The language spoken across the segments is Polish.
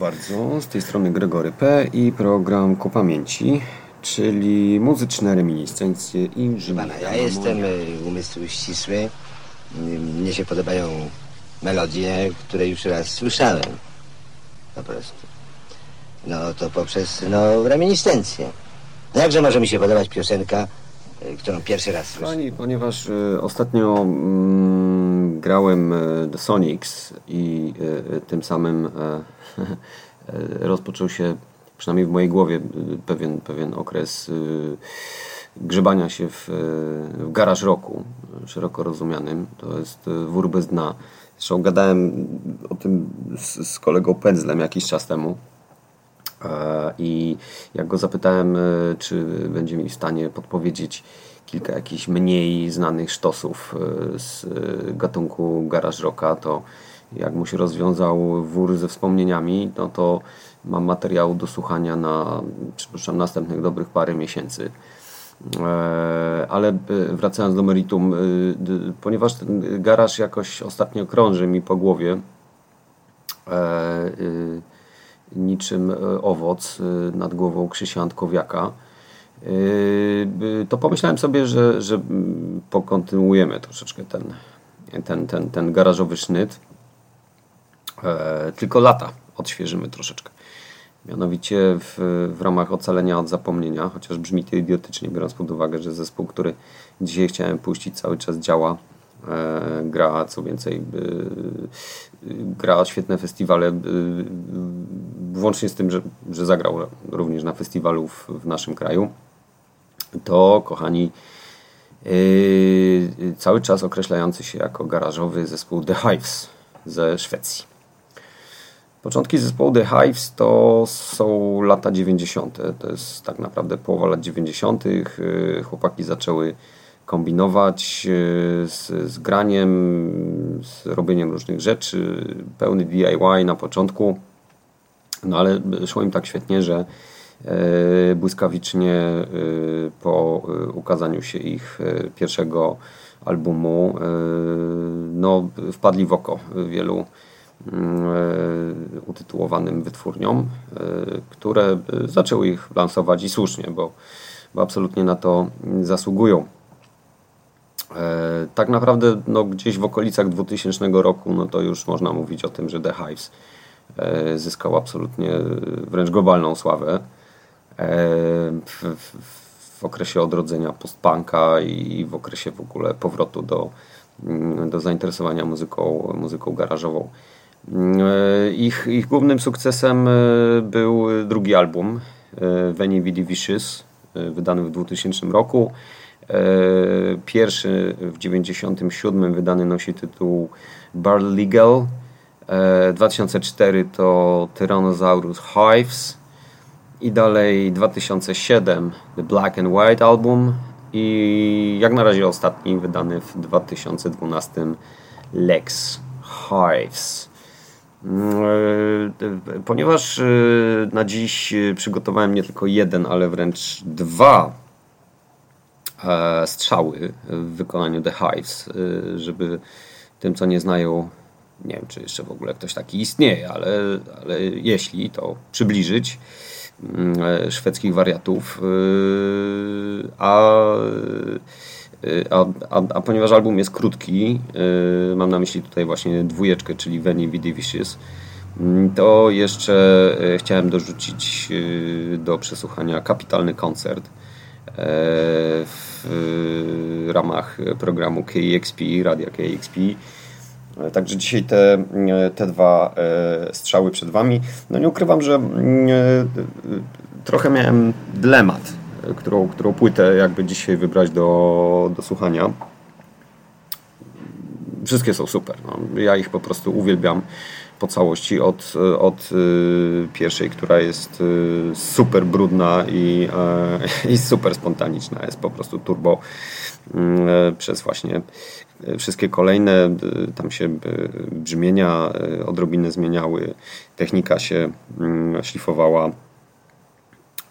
Bardzo. Z tej strony Gregory P. i program Ku Pamięci, czyli muzyczne reminiscencje inżyniera. Ja jestem y, umysł ścisły. Y, Mnie się podobają melodie, które już raz słyszałem. Po prostu. No to poprzez, no, reminiscencję. No jakże może mi się podobać piosenka, y, którą pierwszy raz słyszę? Pani, ponieważ e, ostatnio mm, grałem The Sonics i e, tym samym e, e, rozpoczął się, przynajmniej w mojej głowie, pewien, pewien okres grzebania się w, w garaż roku, szeroko rozumianym. To jest wór bez dna. Zresztą gadałem o tym z, z kolegą Pędzlem jakiś czas temu. I jak go zapytałem, czy będzie mi w stanie podpowiedzieć kilka jakichś mniej znanych sztosów e, z e, gatunku garaż rocka, to jak mu się rozwiązał wór ze wspomnieniami, no to mam materiał do słuchania na, przypuszczam, następnych dobrych parę miesięcy. E, Ale e, wracając do meritum, ponieważ ten garaż jakoś ostatnio krąży mi po głowie, e, y, niczym e, owoc nad głową Krzysia Antkowiaka, y, to pomyślałem sobie, że, że pokontynuujemy troszeczkę ten, ten, ten, ten garażowy sznyt. E, Tylko lata odświeżymy troszeczkę. Mianowicie w, w ramach ocalenia od zapomnienia, chociaż brzmi to idiotycznie, biorąc pod uwagę, że zespół, który dzisiaj chciałem puścić, cały czas działa. E, gra, co więcej, e, gra świetne festiwale, e, włącznie z tym, że, że zagrał również na festiwalu w, w naszym kraju. To, kochani, e, cały czas określający się jako garażowy zespół The Hives ze Szwecji. Początki zespołu The Hives to są lata 90. To jest tak naprawdę połowa lat 90. Yy, Chłopaki zaczęły kombinować yy, z, z graniem, z robieniem różnych rzeczy. Pełny DIY na początku. No ale szło im tak świetnie, że błyskawicznie e, po e, ukazaniu się ich e, pierwszego albumu e, no, wpadli w oko wielu mm, e, utytułowanym wytwórniom, e, które e, zaczęły ich lansować i słusznie, bo, bo absolutnie na to zasługują. E, Tak naprawdę no, gdzieś w okolicach 2000 roku no, to już można mówić o tym, że The Hives e, zyskał absolutnie e, wręcz globalną sławę. E, W, w, w okresie odrodzenia postpunka i w okresie w ogóle powrotu do, mm, do zainteresowania muzyką, muzyką garażową. E, Ich, ich głównym sukcesem e, był drugi album Veni Vidi Vicious, wydany w 2000 roku. Pierwszy w 97 wydany nosi tytuł Bar Legal. E, 2004 to Tyrannosaurus Hives. I dalej 2007 The Black and White Album. I jak na razie ostatni wydany w 2012 Lex Hives. Mm, e, Ponieważ e, na dziś e, przygotowałem nie tylko jeden, ale wręcz dwa strzały w wykonaniu The Hives, żeby tym, co nie znają, nie wiem, czy jeszcze w ogóle ktoś taki istnieje, ale, ale jeśli, to przybliżyć szwedzkich wariatów. e, A, e, a, a, a ponieważ album jest krótki, e, mam na myśli tutaj właśnie dwójeczkę, czyli Veni Vidi Vicious, mm, to jeszcze e, chciałem dorzucić e, do przesłuchania kapitalny koncert e, w e, ramach programu KXP, Radia KXP. Także dzisiaj te, e, te dwa e, strzały przed Wami. No nie ukrywam, że mm, e, trochę miałem dylemat, którą, którą płytę jakby dzisiaj wybrać do, do słuchania. Wszystkie są super. No. Ja ich po prostu uwielbiam po całości od, od pierwszej, która jest super brudna i, i super spontaniczna. Jest po prostu turbo przez właśnie e, wszystkie kolejne. y, Tam się brzmienia odrobinę zmieniały, technika się mm, szlifowała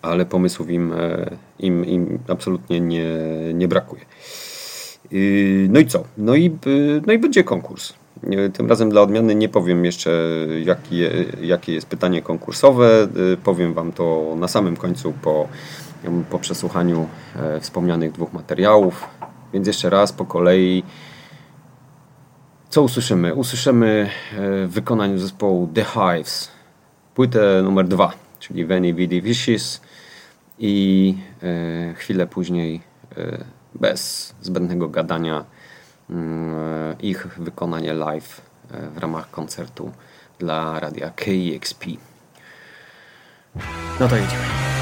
ale pomysłów im, e, im, im absolutnie nie, nie brakuje. No i co? No i, no i będzie konkurs. Tym razem dla odmiany nie powiem jeszcze, jakie, jakie jest pytanie konkursowe. Powiem Wam to na samym końcu po, po przesłuchaniu wspomnianych dwóch materiałów. Więc jeszcze raz po kolei. Co usłyszymy? Usłyszymy w wykonaniu zespołu The Hives płytę numer dwa, czyli Veni Vidi Vicis i e, chwilę później e, bez zbędnego gadania mm, ich wykonanie live e, w ramach koncertu dla radia KEXP. No to jedziemy.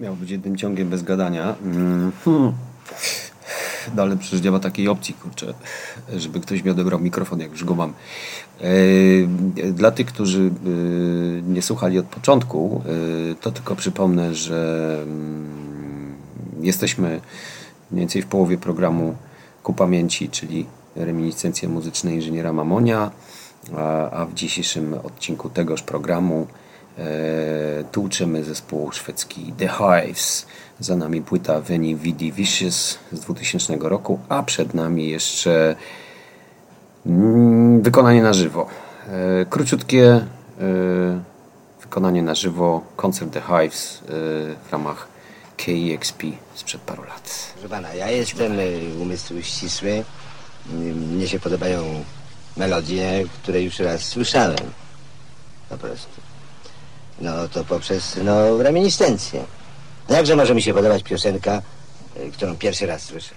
Miał być jednym ciągiem bez gadania. Mm, hmm. No ale przecież nie ma takiej opcji, kurczę, żeby ktoś mi odebrał mikrofon, jak już go mam. E, Dla tych, którzy e, nie słuchali od początku, e, to tylko przypomnę, że mm, jesteśmy mniej więcej w połowie programu Ku Pamięci, czyli reminiscencje muzyczne inżyniera Mamonia, a, w dzisiejszym odcinku tegoż programu tłuczymy zespół szwedzki The Hives. Za nami płyta Veni Vidi Vicious z 2000 roku, a przed nami jeszcze mm, wykonanie na żywo. E, króciutkie e, wykonanie na żywo, koncert The Hives e, w ramach KEXP sprzed paru lat. Proszę pana, ja jestem umysł ścisły. Mnie się podobają melodie, które już raz słyszałem. Po prostu. No to poprzez, no, reminiscencję. Jakże może mi się podobać piosenka, y, którą pierwszy raz słyszę?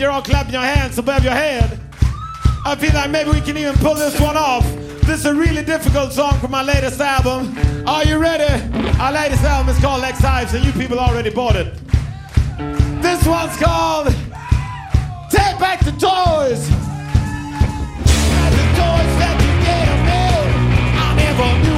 you're all clapping your hands above your head. I feel like maybe we can even pull this one off. This is a really difficult song from my latest album. Are you ready? Our latest album is called Lex Hives, and you people already bought it. This one's called Take Back the Toys. The toys that you gave me, I never knew.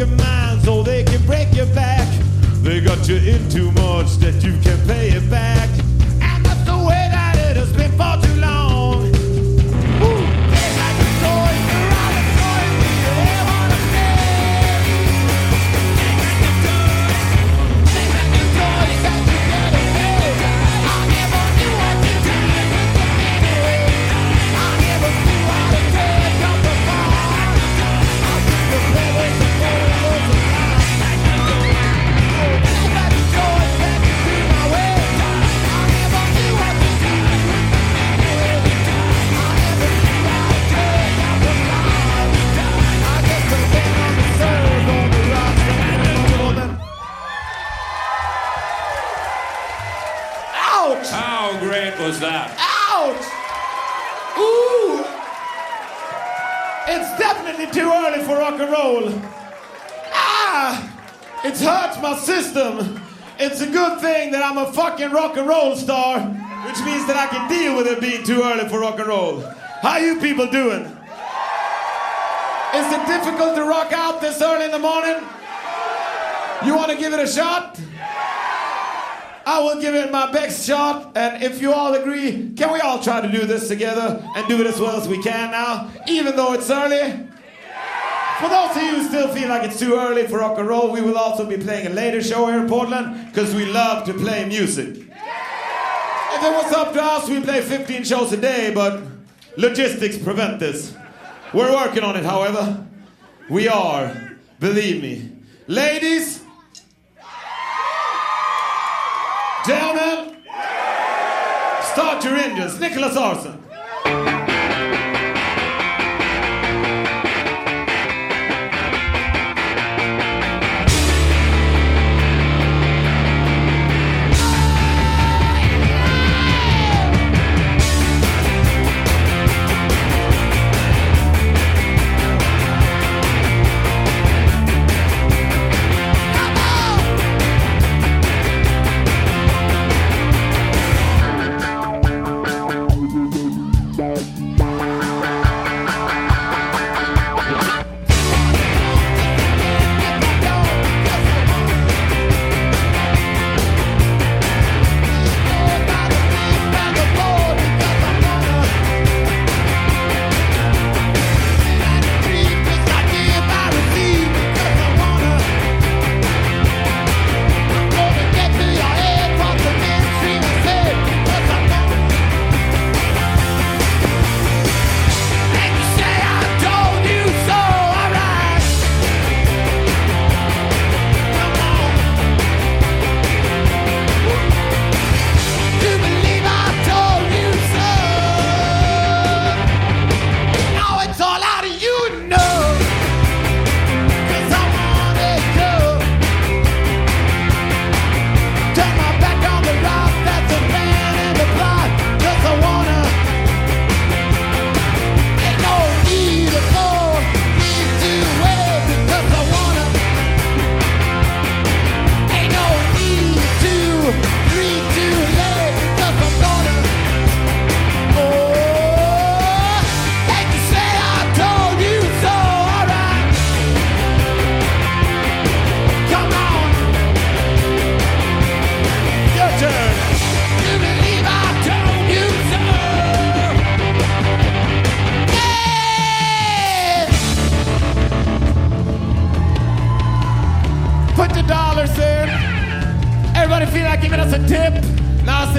your mind so oh, they can break your back. They got you in too much that you can't pay. I'm a fucking rock and roll star, which means that I can deal with it being too early for rock and roll. How you people doing? Is it difficult to rock out this early in the morning? You want to give it a shot? I will give it my best shot, and if you all agree, can we all try to do this together and do it as well as we can now, even though it's early? For those of you who still feel like it's too early for rock and roll, we will also be playing a later show here in Portland because we love to play music. If it was up to us, we'd play 15 shows a day, but logistics prevent this. We're working on it, however. We are, believe me. Ladies, gentlemen, start your engines. Nicholas Arson.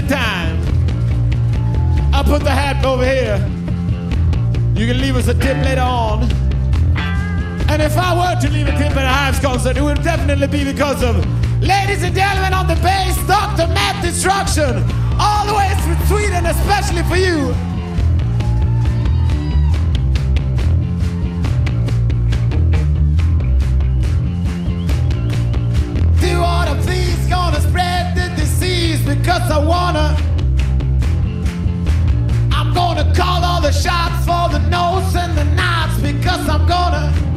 The time. I'll put the hat over here. You can leave us a tip later on. And if I were to leave a tip at a Hives concert, it would definitely be because of ladies and gentlemen on the bass, Dr. Matt Destruction, Always from Sweden, especially for you. Because I wanna. I'm gonna call all the shots for the notes and the knots because I'm gonna.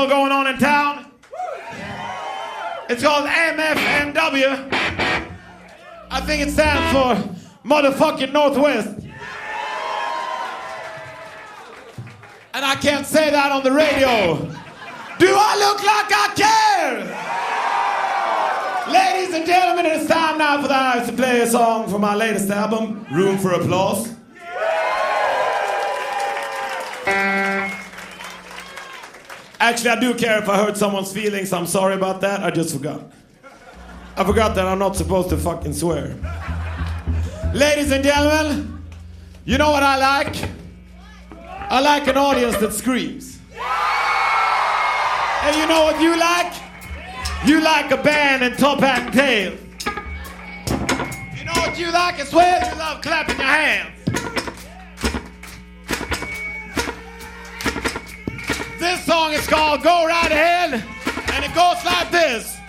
Festival going on in town. It's called MFNW. I think it stands for motherfucking Northwest. And I can't say that on the radio. Do I look like I care? Ladies and gentlemen, it's time now for the house to play a song from my latest album, Room for Applause. Actually, I do care if I hurt someone's feelings. I'm sorry about that. I just forgot. I forgot that I'm not supposed to fucking swear. Ladies and gentlemen, you know what I like? I like an audience that screams. And you know what you like? You like a band and top hat and tail. You know what you like as well? You love clapping your hands. This song is called Go Right Ahead, and it goes like this.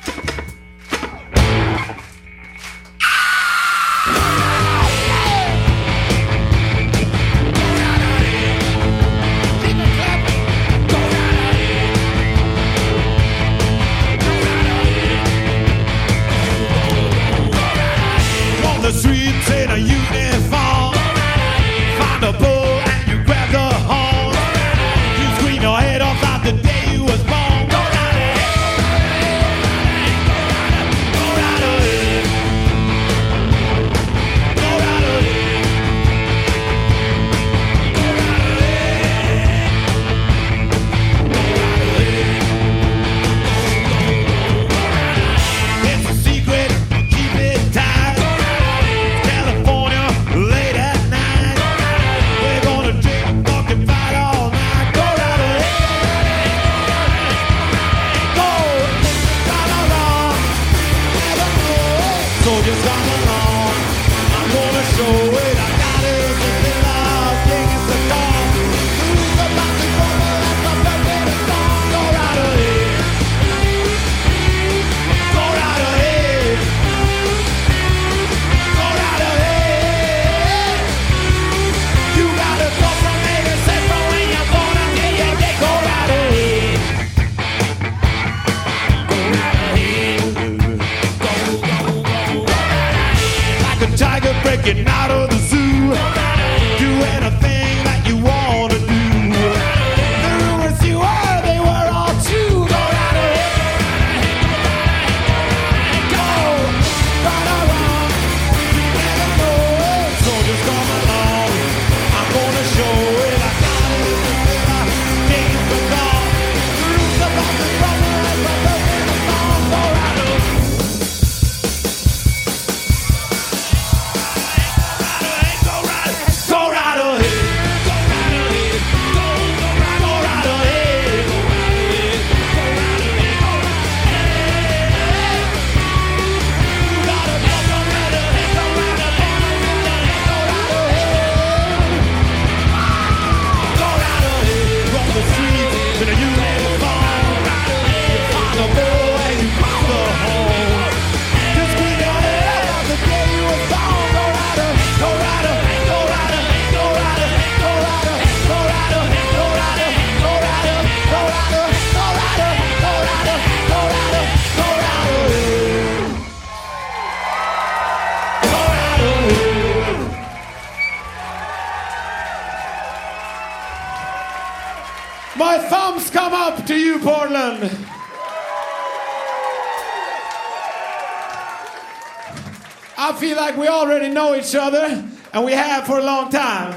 Each other, and we have for a long time.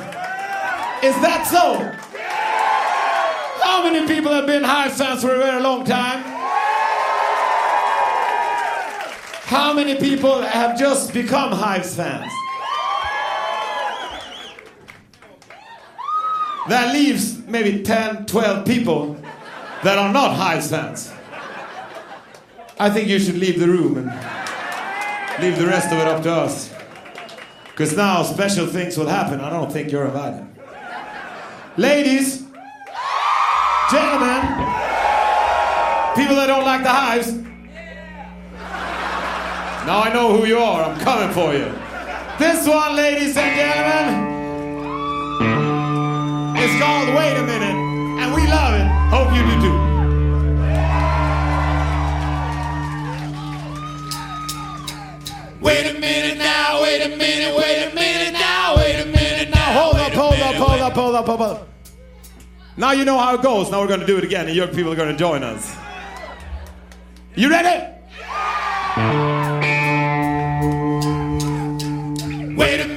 Is that so? How many people have been Hive fans for a very long time? How many people have just become Hives fans? That leaves maybe 10, 12 people that are not Hives fans. I think you should leave the room and leave the rest of it up to us. Because now special things will happen. I don't think you're invited. Ladies, gentlemen, people that don't like the hives. Now I know who you are. I'm coming for you. This one, ladies and gentlemen, is called Wait a Minute, and we love it. Hope you do too. up, hold up, hold up. Now you know how it goes. Now we're going to do it again, and your people are going to join us. You ready? Wait a minute.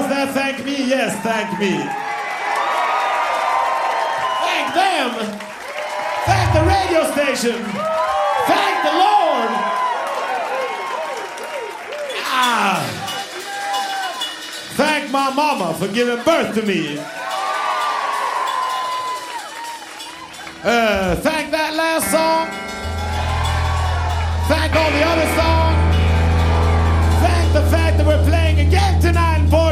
was that thank me? Yes, thank me. Thank them. Thank the radio station. Thank the Lord. Ah. Thank my mama for giving birth to me. Uh, thank that last song. Thank all the other songs. Thank the fact that we're playing again tonight, boys.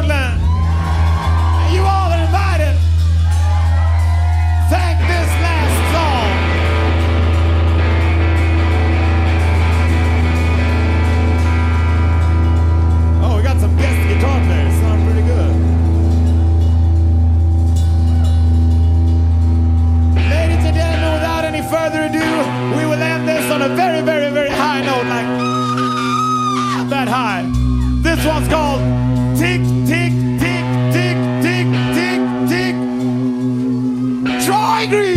further ado, we will end this on a very, very, very high note, like that high. This one's called Tick, Tick, Tick, Tick, Tick, Tick, Tick. Troy Green!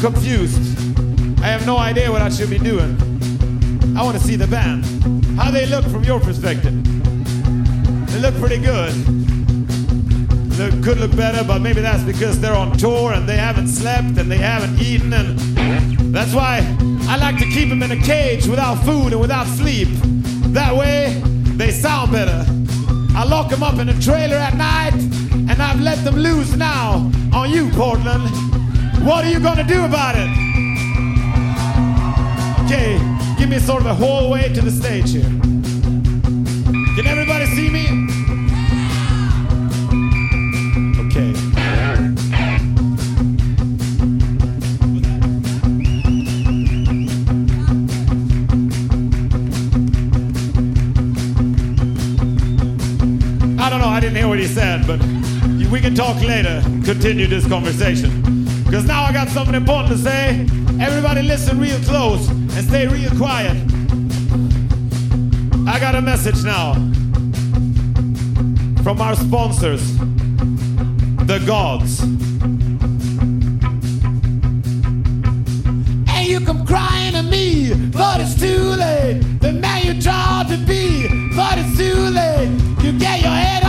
Confused. I have no idea what I should be doing. I want to see the band. How they look from your perspective? They look pretty good. Look, could look better, but maybe that's because they're on tour and they haven't slept and they haven't eaten, and that's why I like to keep them in a cage without food and without sleep. That way, they sound better. I lock them up in a trailer at night, and I've let them loose now on you, Portland. What are you gonna do about it? Okay, give me sort of a way to the stage here. Can everybody see me? Okay. I don't know, I didn't hear what he said, but we can talk later, continue this conversation. Because now I got something important to say. Everybody listen real close and stay real quiet. I got a message now from our sponsors, the gods. And you come crying to me, but it's too late. The man you tried to be, but it's too late. You get your head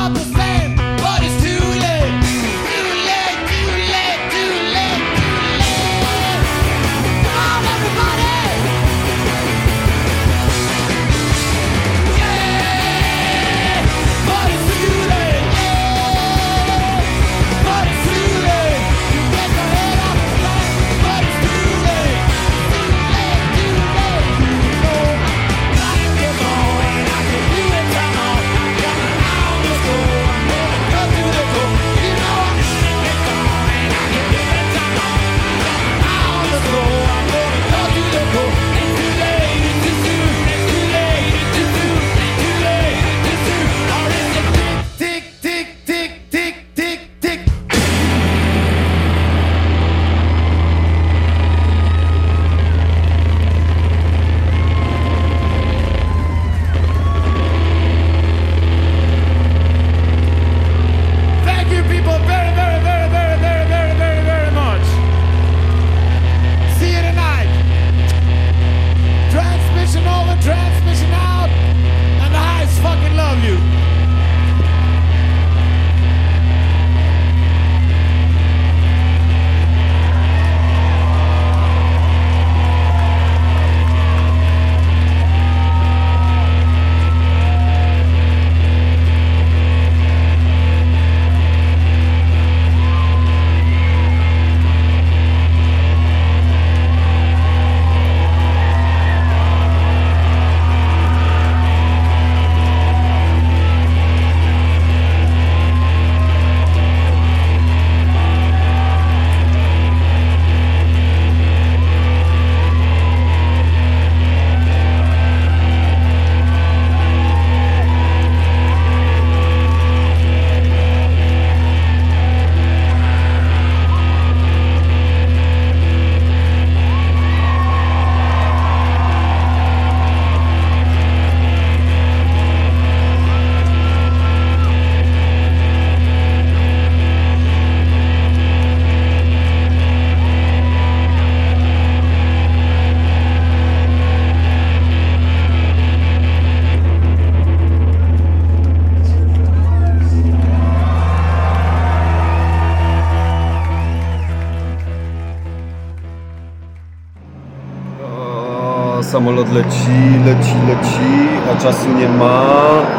leci, leci, leci, a czasu nie ma.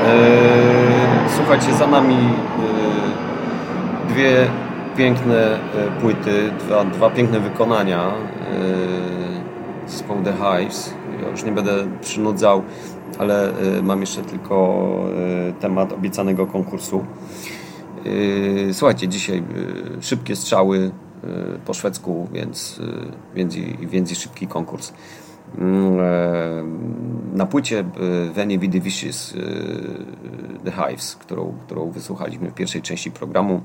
E, słuchajcie, za nami e, dwie piękne e, płyty, dwa, dwa piękne wykonania zespołu The Hives. Ja już nie będę przynudzał, ale mam jeszcze tylko temat obiecanego konkursu. Słuchajcie, dzisiaj szybkie strzały po szwedzku, więc, więc, i, więc i szybki konkurs. Mm, e, Na płycie yy, Veni Vidi Vicis yy, The Hives, którą, którą wysłuchaliśmy w pierwszej części programu,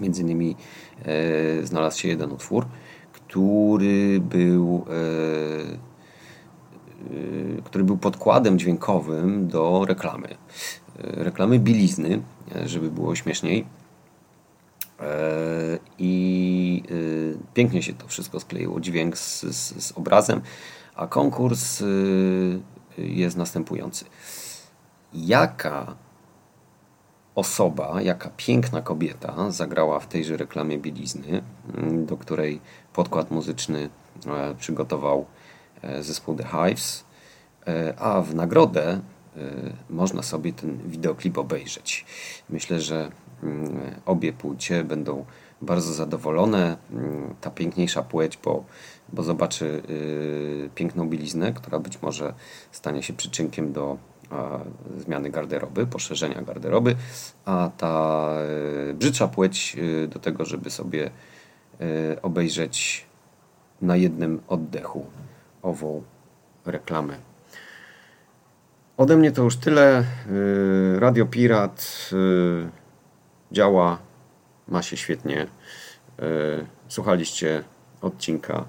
między innymi e, znalazł się jeden utwór, który był e, który był podkładem dźwiękowym do reklamy. Reklamy bilizny, e, żeby było śmieszniej. E, I pięknie się to wszystko skleiło, dźwięk z, z, z obrazem, a konkurs y, jest następujący. Jaka osoba, jaka piękna kobieta zagrała w tejże reklamie bielizny, mm, do której podkład muzyczny e, przygotował e, zespół The Hives, E, a w nagrodę można sobie ten wideoklip obejrzeć. Myślę, że mm, obie płcie będą bardzo zadowolone. Mm, Ta piękniejsza płeć, bo, bo zobaczy y, piękną bieliznę, która być może stanie się przyczynkiem do a, zmiany garderoby, poszerzenia garderoby, a ta y, brzydsza płeć y, do tego, żeby sobie y, obejrzeć na jednym oddechu ową reklamę. Ode mnie to już tyle. Y, Radio Pirat działa, ma się świetnie. Y, Słuchaliście odcinka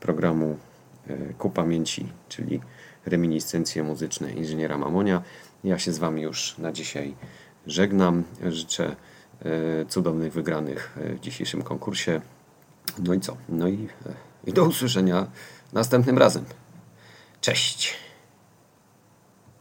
programu y, Ku Pamięci, czyli reminiscencje muzyczne inżyniera Mamonia. Ja się z Wami już na dzisiaj żegnam. Życzę y, cudownych wygranych w dzisiejszym konkursie. No i co? No i, i do usłyszenia następnym razem. Cześć!